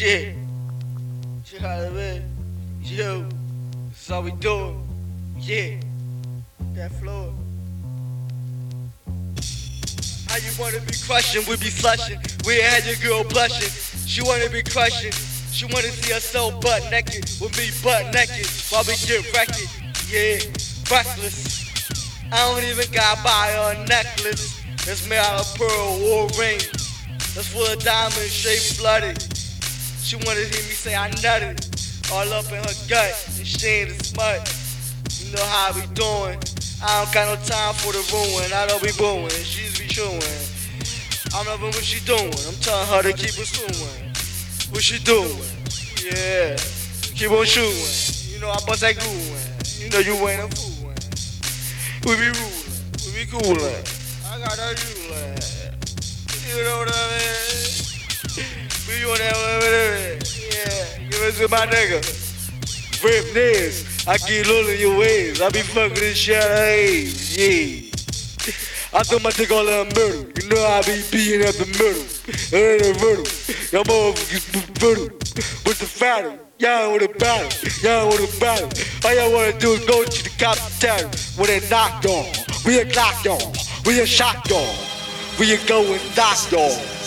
Yeah. Shit how it is. Yo. This is how we do it. Yeah. That floor. How you wanna be crushing? We be flushing. We had your girl blushing. She wanna be crushing. She wanna see herself butt naked with me butt naked while we get wrecked. Yeah, reckless. I don't even got buy her a necklace. It's made out of pearl or ring. That's full of diamonds, shaped blooded. She wanna hear me say I nutted all up in her gut, and she ain't a smut. You know how we doing. I don't got no time for the ruin. I don't be booing. She's be chewing. I'm loving what she doing. I'm telling her to keep pursuing. What she doing? Yeah. Keep on shooting. You know I bust that glue You know you ain't a fool. We be ruling. We be coolin'. I got that ruling. You know what I mean? We on that. Give my nigga. Rip this. I all in your ways. I be fucking this shit age. Yeah. I throw my dick all in the middle. You know I be beating at the middle. In the middle. Y'all motherfuckers middle. What's the fatter? Y'all with a battle. Y'all with a battle. All y'all wanna do is go to the cafeteria when they knocked on. We a knocked on. We a shocked on. We a going knocked on.